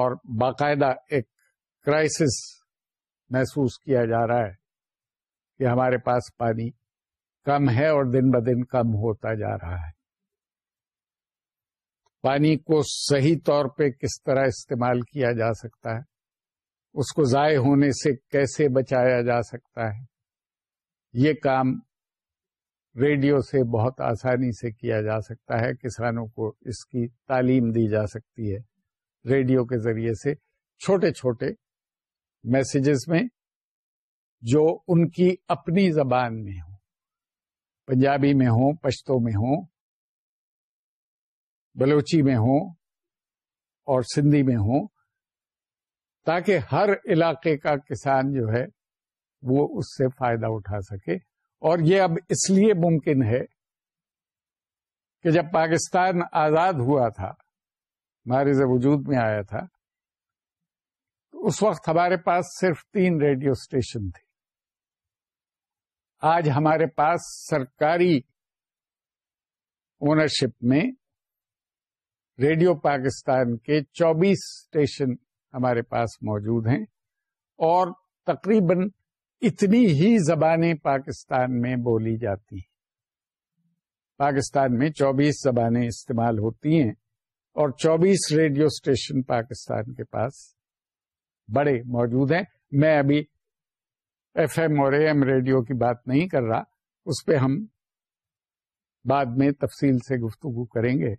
اور باقاعدہ ایک کرائسس محسوس کیا جا رہا ہے کہ ہمارے پاس پانی کم ہے اور دن ب دن کم ہوتا جا رہا ہے پانی کو صحیح طور پہ کس طرح استعمال کیا جا سکتا ہے اس کو ضائع ہونے سے کیسے بچایا جا سکتا ہے یہ کام ریڈیو سے بہت آسانی سے کیا جا سکتا ہے کسانوں کو اس کی تعلیم دی جا سکتی ہے ریڈیو کے ذریعے سے چھوٹے چھوٹے میسیجز میں جو ان کی اپنی زبان میں ہوں پنجابی میں ہوں پشتوں میں ہوں بلوچی میں ہوں اور سندھی میں ہوں تاکہ ہر علاقے کا کسان جو ہے وہ اس سے فائدہ اٹھا سکے اور یہ اب اس لیے ممکن ہے کہ جب پاکستان آزاد ہوا تھا ہمارے وجود میں آیا تھا تو اس وقت ہمارے پاس صرف تین ریڈیو اسٹیشن تھے آج ہمارے پاس سرکاری اونرشپ میں ریڈیو پاکستان کے چوبیس اسٹیشن ہمارے پاس موجود ہیں اور تقریباً اتنی ہی زبانیں پاکستان میں بولی جاتی ہیں پاکستان میں چوبیس زبانیں استعمال ہوتی ہیں اور چوبیس ریڈیو اسٹیشن پاکستان کے پاس بڑے موجود ہیں میں ابھی ایف ایم اور اے ایم ریڈیو کی بات نہیں کر رہا اس پہ ہم بعد میں تفصیل سے گفتگو کریں گے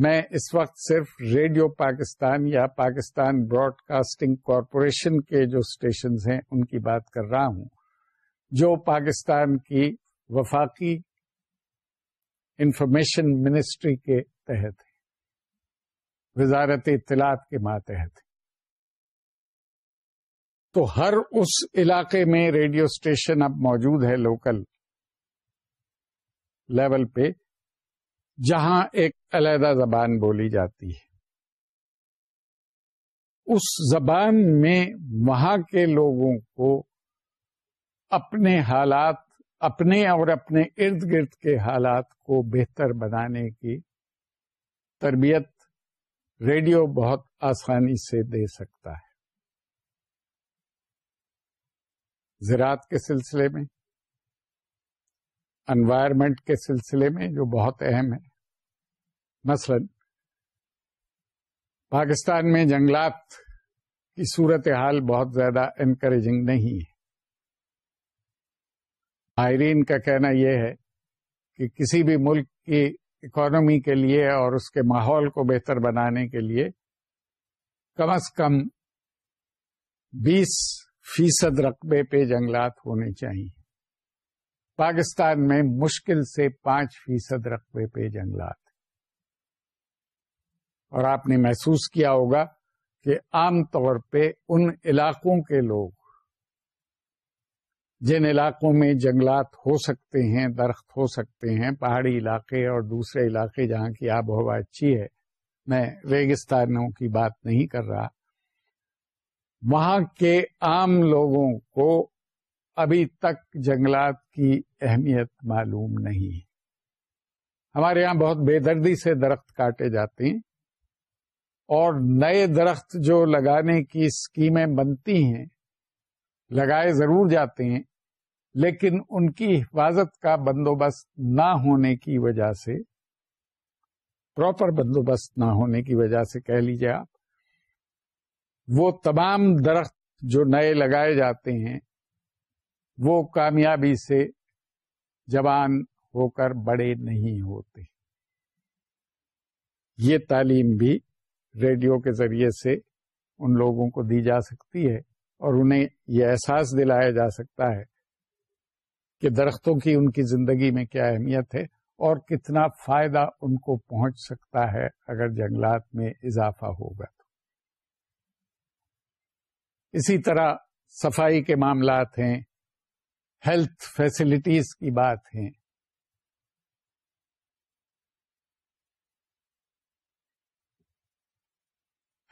میں اس وقت صرف ریڈیو پاکستان یا پاکستان براڈ کاسٹنگ کارپوریشن کے جو اسٹیشنز ہیں ان کی بات کر رہا ہوں جو پاکستان کی وفاقی انفارمیشن منسٹری کے تحت ہے وزارت اطلاعات کے ماں تحت تو ہر اس علاقے میں ریڈیو اسٹیشن اب موجود ہے لوکل لیول پہ جہاں ایک علیحدہ زبان بولی جاتی ہے اس زبان میں وہاں کے لوگوں کو اپنے حالات اپنے اور اپنے ارد گرد کے حالات کو بہتر بنانے کی تربیت ریڈیو بہت آسانی سے دے سکتا ہے زراعت کے سلسلے میں انوائرمنٹ کے سلسلے میں جو بہت اہم ہے مثلا پاکستان میں جنگلات کی صورتحال بہت زیادہ انکریجنگ نہیں ہے ماہرین کا کہنا یہ ہے کہ کسی بھی ملک کی اکانومی کے لیے اور اس کے ماحول کو بہتر بنانے کے لیے کم از کم بیس فیصد رقبے پہ جنگلات ہونے چاہیے پاکستان میں مشکل سے پانچ فیصد رقبے پہ جنگلات اور آپ نے محسوس کیا ہوگا کہ عام طور پہ ان علاقوں کے لوگ جن علاقوں میں جنگلات ہو سکتے ہیں درخت ہو سکتے ہیں پہاڑی علاقے اور دوسرے علاقے جہاں کی آب و ہوا اچھی ہے میں ریگستانوں کی بات نہیں کر رہا وہاں کے عام لوگوں کو ابھی تک جنگلات کی اہمیت معلوم نہیں ہمارے یہاں بہت بے دردی سے درخت کاٹے جاتے ہیں اور نئے درخت جو لگانے کی اسکیمیں بنتی ہیں لگائے ضرور جاتے ہیں لیکن ان کی حفاظت کا بندوبست نہ ہونے کی وجہ سے پراپر بندوبست نہ ہونے کی وجہ سے کہہ لیجیے آپ وہ تمام درخت جو نئے لگائے جاتے ہیں وہ کامیابی سے جوان ہو کر بڑے نہیں ہوتے یہ تعلیم بھی ریڈیو کے ذریعے سے ان لوگوں کو دی جا سکتی ہے اور انہیں یہ احساس دلایا جا سکتا ہے کہ درختوں کی ان کی زندگی میں کیا اہمیت ہے اور کتنا فائدہ ان کو پہنچ سکتا ہے اگر جنگلات میں اضافہ ہوگا تو اسی طرح صفائی کے معاملات ہیں ہیلتھ فیسلٹیز کی بات ہیں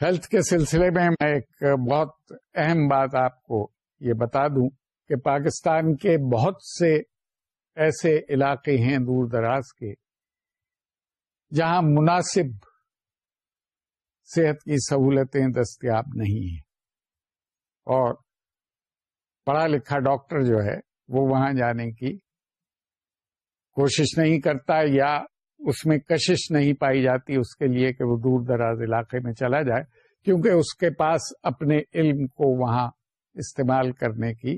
ہیلتھ کے سلسلے میں میں ایک بہت اہم بات آپ کو یہ بتا دوں کہ پاکستان کے بہت سے ایسے علاقے ہیں دور دراز کے جہاں مناسب صحت کی سہولتیں دستیاب نہیں ہیں اور پڑھا لکھا ڈاکٹر جو ہے وہ وہاں جانے کی کوشش نہیں کرتا یا اس میں کشش نہیں پائی جاتی اس کے لیے کہ وہ دور دراز علاقے میں چلا جائے کیونکہ اس کے پاس اپنے علم کو وہاں استعمال کرنے کی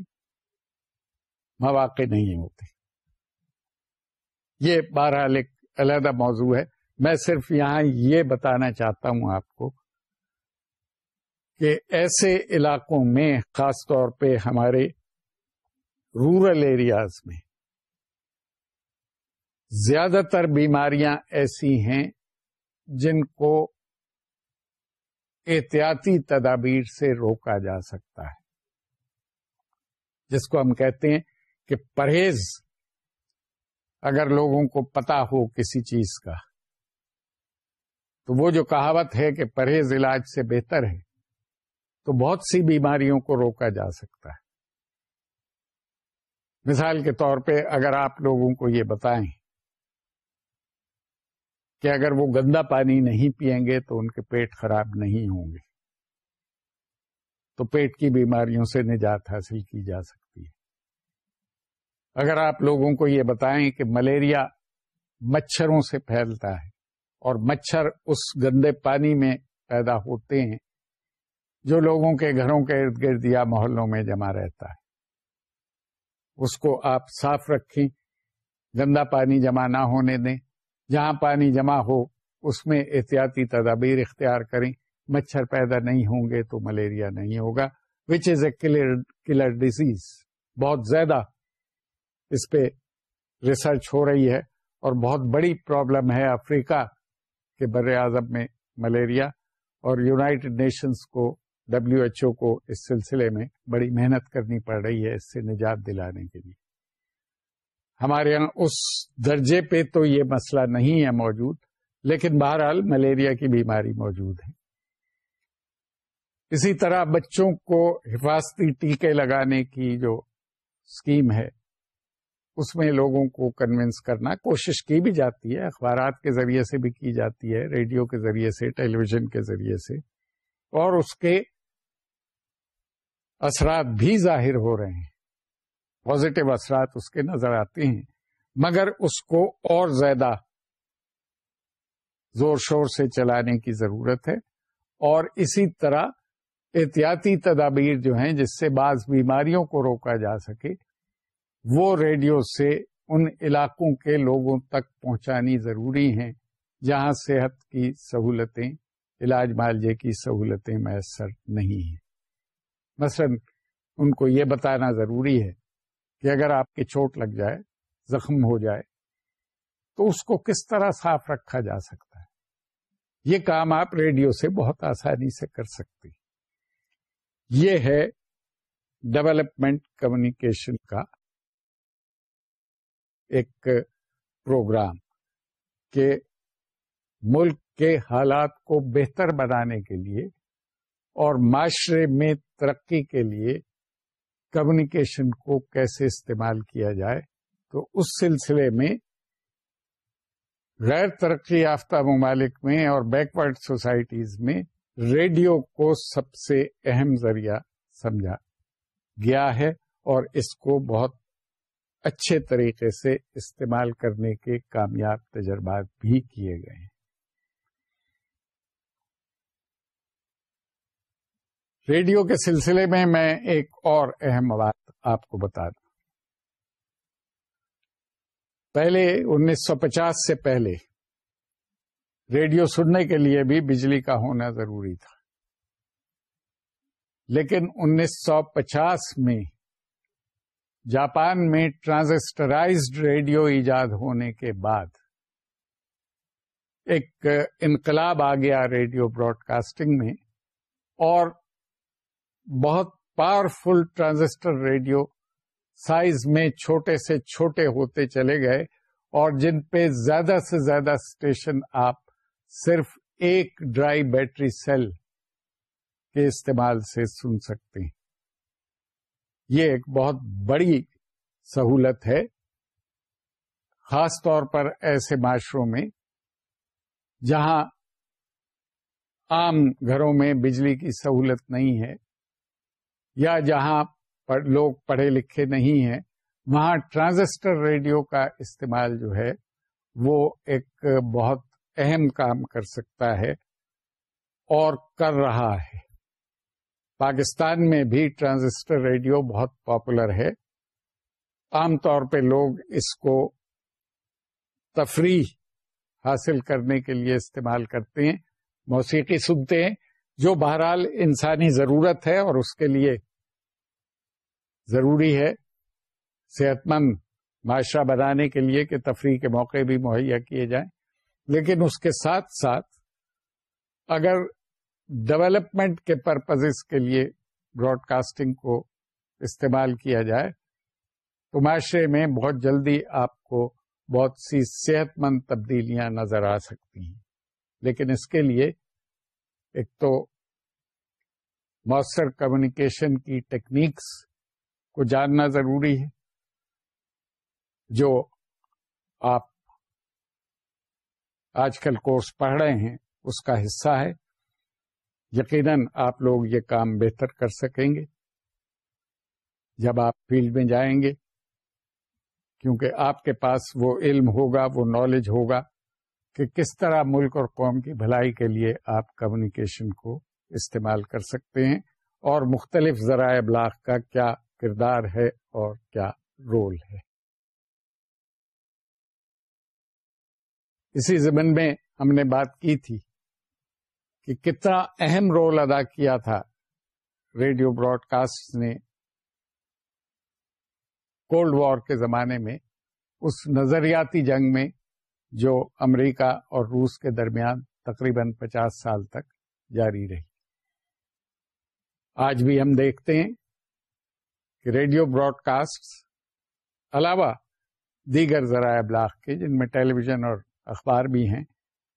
مواقع نہیں ہوتے یہ بہرحال ایک علیحدہ موضوع ہے میں صرف یہاں یہ بتانا چاہتا ہوں آپ کو کہ ایسے علاقوں میں خاص طور پہ ہمارے رورل ایریاز میں زیادہ تر بیماریاں ایسی ہیں جن کو احتیاطی تدابیر سے روکا جا سکتا ہے جس کو ہم کہتے ہیں کہ پرہیز اگر لوگوں کو پتا ہو کسی چیز کا تو وہ جو کہاوت ہے کہ پرہیز علاج سے بہتر ہے تو بہت سی بیماریوں کو روکا جا سکتا ہے مثال کے طور پہ اگر آپ لوگوں کو یہ بتائیں کہ اگر وہ گندا پانی نہیں پئیں گے تو ان کے پیٹ خراب نہیں ہوں گے تو پیٹ کی بیماریوں سے نجات حاصل کی جا سکتی ہے اگر آپ لوگوں کو یہ بتائیں کہ ملیریا مچھروں سے پھیلتا ہے اور مچھر اس گندے پانی میں پیدا ہوتے ہیں جو لوگوں کے گھروں کے ارد گرد یا محلوں میں جمع رہتا ہے اس کو آپ صاف رکھیں گندا پانی جمع نہ ہونے دیں جہاں پانی جمع ہو اس میں احتیاطی تدابیر اختیار کریں مچھر پیدا نہیں ہوں گے تو ملیریا نہیں ہوگا وچ از اے کلر ڈیزیز بہت زیادہ اس پہ ریسرچ ہو رہی ہے اور بہت بڑی پرابلم ہے افریقہ کے بر اعظم میں ملیریا اور یوناٹیڈ نیشنز کو ڈبلو ایچ او کو اس سلسلے میں بڑی محنت کرنی پڑ رہی ہے اس سے نجات دلانے کے لیے ہمارے یہاں اس درجے پہ تو یہ مسئلہ نہیں ہے موجود لیکن بہرحال ملیریا کی بیماری موجود ہے اسی طرح بچوں کو حفاظتی ٹیکے لگانے کی جو اسکیم ہے اس میں لوگوں کو کنوینس کرنا کوشش کی بھی جاتی ہے اخبارات کے ذریعے سے بھی کی جاتی ہے ریڈیو کے ذریعے سے ٹیلی ویژن کے ذریعے سے اور اس کے اثرات بھی ظاہر ہو رہے ہیں پازیٹو اثرات اس کے نظر آتے ہیں مگر اس کو اور زیادہ زور شور سے چلانے کی ضرورت ہے اور اسی طرح احتیاطی تدابیر جو ہیں جس سے بعض بیماریوں کو روکا جا سکے وہ ریڈیو سے ان علاقوں کے لوگوں تک پہنچانی ضروری ہیں جہاں صحت کی سہولتیں علاج معالجے کی سہولتیں میسر نہیں ہیں مثلا ان کو یہ بتانا ضروری ہے کہ اگر آپ کے چوٹ لگ جائے زخم ہو جائے تو اس کو کس طرح صاف رکھا جا سکتا ہے یہ کام آپ ریڈیو سے بہت آسانی سے کر سکتے یہ ہے ڈیولپمنٹ کمیونیکیشن کا ایک پروگرام کہ ملک کے حالات کو بہتر بنانے کے لیے اور معاشرے میں ترقی کے لیے کمیونیکیشن کو کیسے استعمال کیا جائے تو اس سلسلے میں غیر ترقی یافتہ ممالک میں اور بیکورڈ سوسائٹیز میں ریڈیو کو سب سے اہم ذریعہ سمجھا گیا ہے اور اس کو بہت اچھے طریقے سے استعمال کرنے کے کامیاب تجربات بھی کیے گئے ہیں ریڈیو کے سلسلے میں میں ایک اور اہم بات آپ کو بتا دوں پہلے انیس سو پچاس سے پہلے ریڈیو سننے کے لیے بھی بجلی کا ہونا ضروری تھا لیکن انیس سو پچاس میں جاپان میں ٹرانزسٹرائزڈ ریڈیو ایجاد ہونے کے بعد ایک انقلاب آ گیا ریڈیو براڈ کاسٹنگ میں اور بہت powerful transistor radio size میں چھوٹے سے چھوٹے ہوتے چلے گئے اور جن پہ زیادہ سے زیادہ اسٹیشن آپ صرف ایک ڈرائی بیٹری سیل کے استعمال سے سن سکتے ہیں یہ ایک بہت بڑی سہولت ہے خاص طور پر ایسے معاشروں میں جہاں عام گھروں میں بجلی کی سہولت نہیں ہے یا جہاں لوگ پڑھے لکھے نہیں ہیں وہاں ٹرانزسٹر ریڈیو کا استعمال جو ہے وہ ایک بہت اہم کام کر سکتا ہے اور کر رہا ہے پاکستان میں بھی ٹرانزسٹر ریڈیو بہت پاپولر ہے عام طور پہ لوگ اس کو تفریح حاصل کرنے کے لیے استعمال کرتے ہیں موسیقی سنتے ہیں جو بہرحال انسانی ضرورت ہے اور اس کے لیے ضروری ہے صحت مند معاشرہ بنانے کے لیے کہ تفریح کے موقع بھی مہیا کیے جائیں لیکن اس کے ساتھ ساتھ اگر ڈیولپمنٹ کے پرپز کے لیے براڈ کاسٹنگ کو استعمال کیا جائے تو معاشرے میں بہت جلدی آپ کو بہت سی صحت مند تبدیلیاں نظر آ سکتی ہیں لیکن اس کے لیے ایک تو ماسٹر کمیونیکیشن کی ٹیکنیکس کو جاننا ضروری ہے جو آپ آج کل کورس پڑھ رہے ہیں اس کا حصہ ہے یقیناً آپ لوگ یہ کام بہتر کر سکیں گے جب آپ فیلڈ میں جائیں گے کیونکہ آپ کے پاس وہ علم ہوگا وہ نالج ہوگا کہ کس طرح ملک اور قوم کی بھلائی کے لیے آپ کمیونیکیشن کو استعمال کر سکتے ہیں اور مختلف ذرائع ابلاغ کا کیا کردار ہے اور کیا رول ہے اسی زمن میں ہم نے بات کی تھی کہ کتنا اہم رول ادا کیا تھا ریڈیو براڈ کاسٹ نے کولڈ وار کے زمانے میں اس نظریاتی جنگ میں جو امریکہ اور روس کے درمیان تقریباً پچاس سال تک جاری رہی آج بھی ہم دیکھتے ہیں کہ ریڈیو براڈ کاسٹ علاوہ دیگر ذرائع ابلاغ کے جن میں ٹیلی ویژن اور اخبار بھی ہیں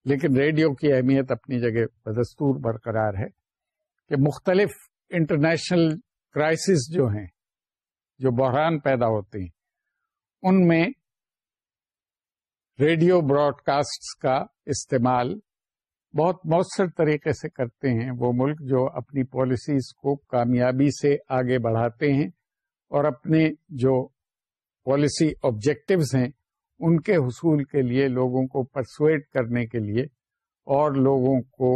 لیکن ریڈیو کی اہمیت اپنی جگہ بدستور برقرار ہے کہ مختلف انٹرنیشنل کرائسس جو ہیں جو بحران پیدا ہوتے ہیں ان میں ریڈیو براڈ کاسٹ کا استعمال بہت مؤثر طریقے سے کرتے ہیں وہ ملک جو اپنی پالیسیز کو کامیابی سے آگے بڑھاتے ہیں اور اپنے جو پالیسی آبجیکٹوز ہیں ان کے حصول کے لیے لوگوں کو پرسویٹ کرنے کے لیے اور لوگوں کو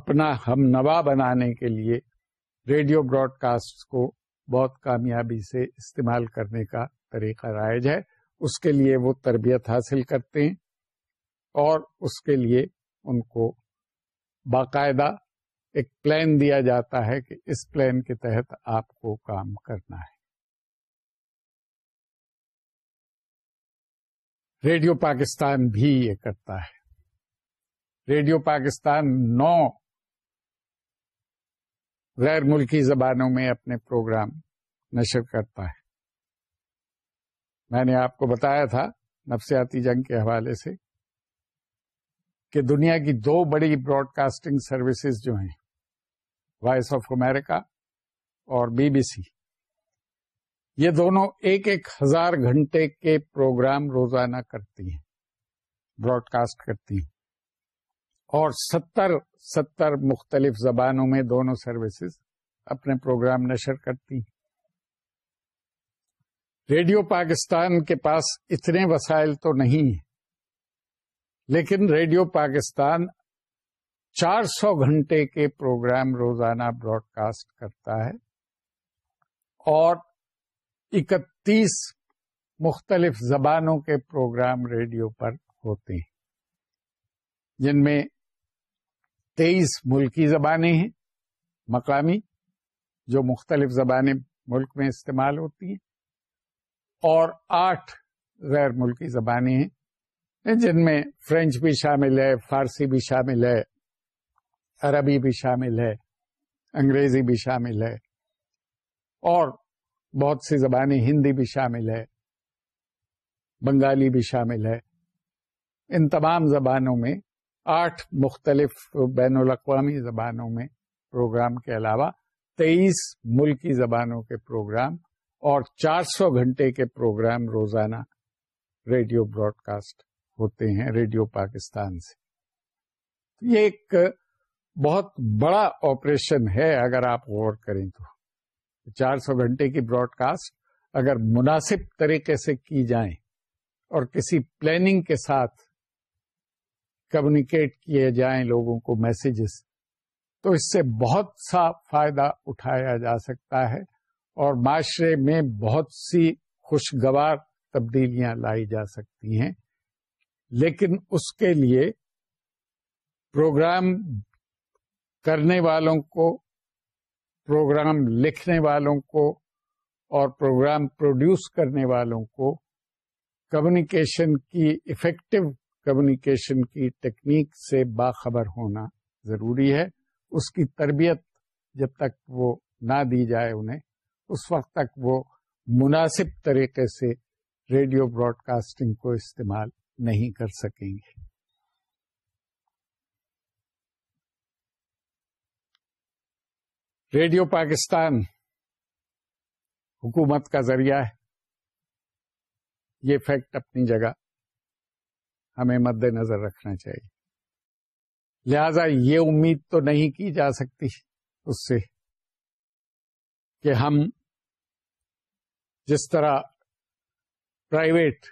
اپنا ہم نوا بنانے کے لیے ریڈیو براڈ کاسٹ کو بہت کامیابی سے استعمال کرنے کا طریقہ رائج ہے اس کے لیے وہ تربیت حاصل کرتے ہیں اور اس کے لیے ان کو باقاعدہ ایک پلان دیا جاتا ہے کہ اس پلان کے تحت آپ کو کام کرنا ہے ریڈیو پاکستان بھی یہ کرتا ہے ریڈیو پاکستان نو غیر ملکی زبانوں میں اپنے پروگرام نشر کرتا ہے میں نے آپ کو بتایا تھا نفسیاتی جنگ کے حوالے سے کہ دنیا کی دو بڑی براڈ کاسٹنگ سروسز جو ہیں وائس آف امیرکا اور بی بی سی یہ دونوں ایک ایک ہزار گھنٹے کے پروگرام روزانہ کرتی ہیں براڈ کاسٹ کرتی ہیں اور ستر ستر مختلف زبانوں میں دونوں سروسز اپنے پروگرام نشر کرتی ہیں ریڈیو پاکستان کے پاس اتنے وسائل تو نہیں ہیں لیکن ریڈیو پاکستان چار سو گھنٹے کے پروگرام روزانہ براڈ کاسٹ کرتا ہے اور اکتیس مختلف زبانوں کے پروگرام ریڈیو پر ہوتے ہیں جن میں تیئیس ملکی زبانیں ہیں مقامی جو مختلف زبانیں ملک میں استعمال ہوتی ہیں اور آٹھ غیر ملکی زبانیں ہیں جن میں فرینچ بھی شامل ہے فارسی بھی شامل ہے عربی بھی شامل ہے انگریزی بھی شامل ہے اور بہت سی زبانیں ہندی بھی شامل ہے بنگالی بھی شامل ہے ان تمام زبانوں میں آٹھ مختلف بین الاقوامی زبانوں میں پروگرام کے علاوہ تیئیس ملکی زبانوں کے پروگرام اور چار سو گھنٹے کے پروگرام روزانہ ریڈیو براڈ کاسٹ ہوتے ہیں ریڈیو پاکستان سے یہ ایک بہت بڑا آپریشن ہے اگر آپ غور کریں تو چار سو گھنٹے کی براڈ کاسٹ اگر مناسب طریقے سے کی جائیں اور کسی پلاننگ کے ساتھ کمیونیکیٹ کیے جائیں لوگوں کو میسیجز تو اس سے بہت سا فائدہ اٹھایا جا سکتا ہے اور معاشرے میں بہت سی خوشگوار تبدیلیاں لائی جا سکتی ہیں لیکن اس کے لیے پروگرام کرنے والوں کو پروگرام لکھنے والوں کو اور پروگرام پروڈیوس کرنے والوں کو کمیونیکیشن کی افیکٹو کمیونیکیشن کی ٹیکنیک سے باخبر ہونا ضروری ہے اس کی تربیت جب تک وہ نہ دی جائے انہیں اس وقت تک وہ مناسب طریقے سے ریڈیو براڈ کاسٹنگ کو استعمال نہیں کر سکیں گے ریڈیو پاکستان حکومت کا ذریعہ ہے یہ فیکٹ اپنی جگہ ہمیں مد نظر رکھنا چاہیے لہذا یہ امید تو نہیں کی جا سکتی اس سے کہ ہم جس طرح پرائیویٹ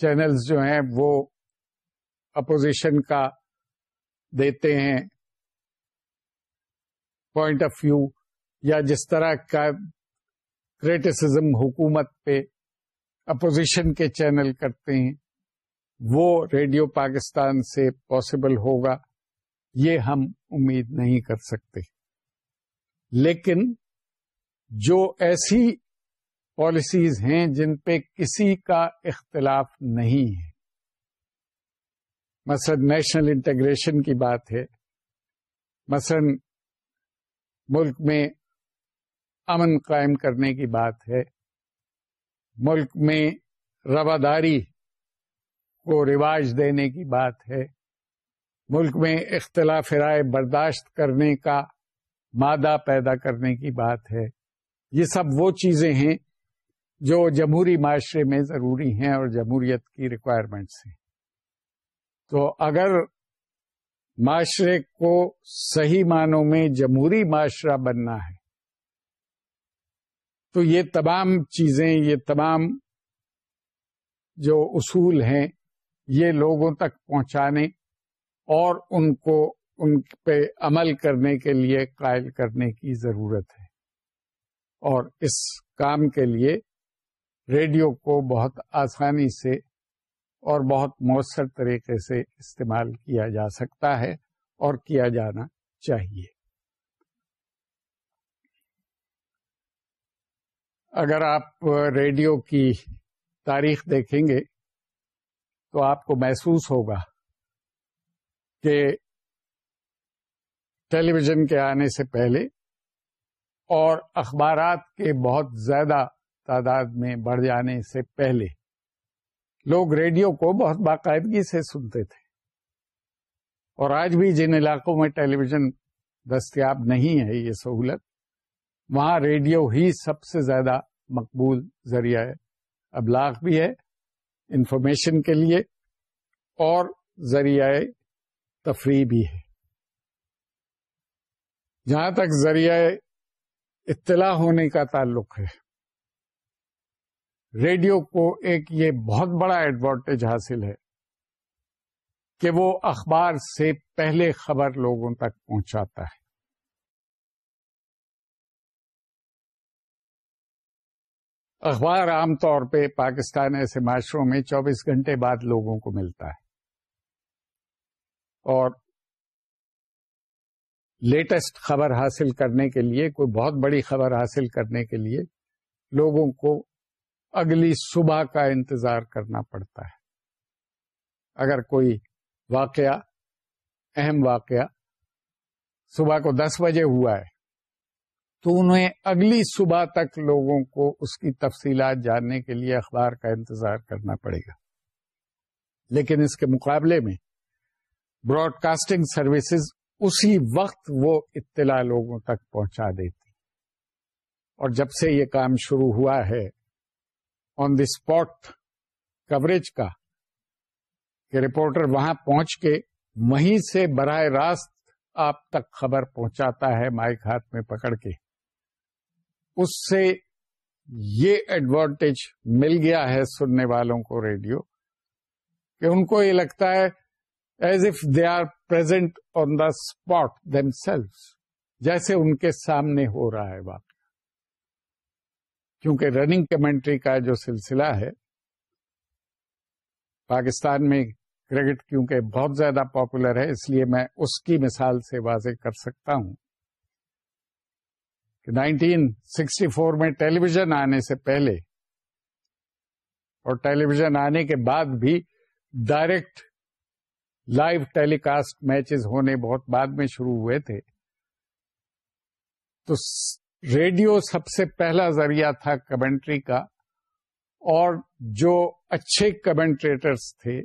چینلز جو ہیں وہ اپوزیشن کا دیتے ہیں پوائنٹ آف ویو یا جس طرح کا کرٹیسم حکومت پہ اپوزیشن کے چینل کرتے ہیں وہ ریڈیو پاکستان سے پاسبل ہوگا یہ ہم امید نہیں کر سکتے لیکن جو ایسی پالیسیز ہیں جن پہ کسی کا اختلاف نہیں ہے مثلا نیشنل انٹیگریشن کی بات ہے مثلا ملک میں امن قائم کرنے کی بات ہے ملک میں رواداری کو رواج دینے کی بات ہے ملک میں اختلاف رائے برداشت کرنے کا مادہ پیدا کرنے کی بات ہے یہ سب وہ چیزیں ہیں جو جمہوری معاشرے میں ضروری ہیں اور جمہوریت کی ریکوائرمنٹس ہیں تو اگر معاشرے کو صحیح معنوں میں جمہوری معاشرہ بننا ہے تو یہ تمام چیزیں یہ تمام جو اصول ہیں یہ لوگوں تک پہنچانے اور ان کو ان پہ عمل کرنے کے لیے قائل کرنے کی ضرورت ہے اور اس کام کے لیے ریڈیو کو بہت آسانی سے اور بہت مؤثر طریقے سے استعمال کیا جا سکتا ہے اور کیا جانا چاہیے اگر آپ ریڈیو کی تاریخ دیکھیں گے تو آپ کو محسوس ہوگا کہ ٹیلی ویژن کے آنے سے پہلے اور اخبارات کے بہت زیادہ تعداد میں بڑھ جانے سے پہلے لوگ ریڈیو کو بہت باقاعدگی سے سنتے تھے اور آج بھی جن علاقوں میں ٹیلی ویژن دستیاب نہیں ہے یہ سہولت وہاں ریڈیو ہی سب سے زیادہ مقبول ذریعہ ابلاغ بھی ہے انفارمیشن کے لیے اور ذریعہ تفریح بھی ہے جہاں تک ذریعہ اطلاع ہونے کا تعلق ہے ریڈیو کو ایک یہ بہت بڑا ایڈوانٹیج حاصل ہے کہ وہ اخبار سے پہلے خبر لوگوں تک پہنچاتا ہے اخبار عام طور پہ پاکستان ایسے معاشروں میں چوبیس گھنٹے بعد لوگوں کو ملتا ہے اور لیٹسٹ خبر حاصل کرنے کے لیے کوئی بہت بڑی خبر حاصل کرنے کے لیے لوگوں کو اگلی صبح کا انتظار کرنا پڑتا ہے اگر کوئی واقعہ اہم واقعہ صبح کو دس بجے ہوا ہے تو انہیں اگلی صبح تک لوگوں کو اس کی تفصیلات جاننے کے لیے اخبار کا انتظار کرنا پڑے گا لیکن اس کے مقابلے میں براڈ کاسٹنگ سروسز اسی وقت وہ اطلاع لوگوں تک پہنچا دیتی اور جب سے یہ کام شروع ہوا ہے آن دی اسپاٹ کوریج کا کہ رپورٹر وہاں پہنچ کے وہیں سے براہ راست آپ تک خبر پہنچاتا ہے مائک ہاتھ میں پکڑ کے اس سے یہ ایڈوانٹیج مل گیا ہے سننے والوں کو ریڈیو کہ ان کو یہ لگتا ہے as if they are present on the spot themselves جیسے ان کے سامنے ہو رہا ہے واقع کیونکہ رننگ کمنٹری کا جو سلسلہ ہے پاکستان میں کرکٹ کیونکہ بہت زیادہ پاپولر ہے اس لیے میں اس کی مثال سے واضح کر سکتا ہوں کہ نائنٹین سکسٹی فور میں ٹیلی ویژن آنے سے پہلے اور ٹیلی ویژن آنے کے بعد بھی direct live telecast matches ہونے بہت بعد میں شروع ہوئے تھے تو ریڈیو سب سے پہلا ذریعہ تھا کمنٹری کا اور جو اچھے کمنٹریٹرس تھے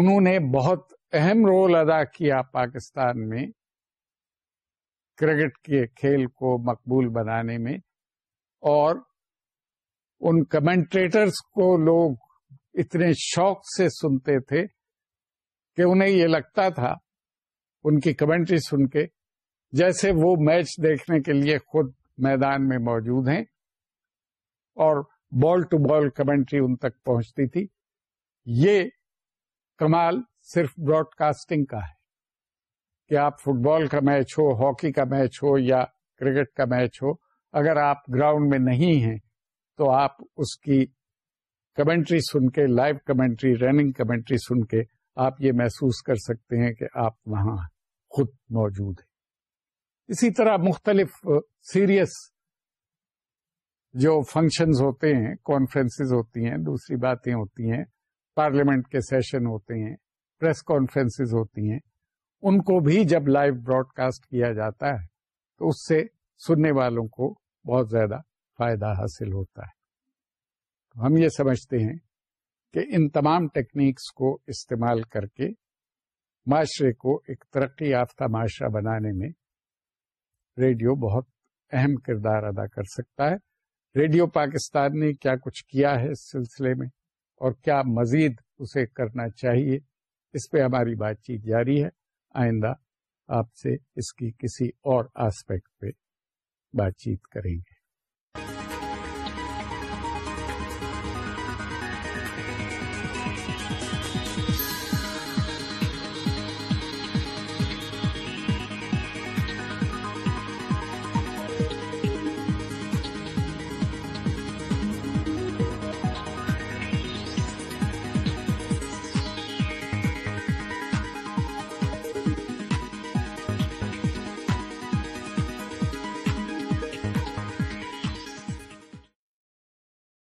انہوں نے بہت اہم رول ادا کیا پاکستان میں کرکٹ کے کھیل کو مقبول بنانے میں اور ان کمنٹریٹرس کو لوگ اتنے شوق سے سنتے تھے کہ انہیں یہ لگتا تھا ان کی کمنٹری سن کے جیسے وہ میچ دیکھنے کے لیے خود میدان میں موجود ہیں اور بال ٹو بال کمنٹری ان تک پہنچتی تھی یہ کمال صرف براڈ کاسٹنگ کا ہے کہ آپ فٹ بال کا میچ ہو ہاکی کا میچ ہو یا کرکٹ کا میچ ہو اگر آپ گراؤنڈ میں نہیں ہیں تو آپ اس کی کمنٹری سن کے لائیو کمنٹری رننگ کمنٹری سن کے آپ یہ محسوس کر سکتے ہیں کہ آپ وہاں خود موجود ہیں اسی طرح مختلف سیریس جو فنکشنز ہوتے ہیں کانفرنسز ہوتی ہیں دوسری باتیں ہوتی ہیں پارلیمنٹ کے سیشن ہوتے ہیں پریس کانفرنسز ہوتی ہیں ان کو بھی جب لائیو براڈ کاسٹ کیا جاتا ہے تو اس سے سننے والوں کو بہت زیادہ فائدہ حاصل ہوتا ہے ہم یہ سمجھتے ہیں کہ ان تمام ٹیکنیکس کو استعمال کر کے معاشرے کو ایک ترقی یافتہ معاشرہ بنانے میں ریڈیو بہت اہم کردار ادا کر سکتا ہے ریڈیو پاکستان نے کیا کچھ کیا ہے اس سلسلے میں اور کیا مزید اسے کرنا چاہیے اس پہ ہماری بات چیت جاری ہے آئندہ آپ سے اس کی کسی اور آسپیکٹ پہ بات چیت کریں گے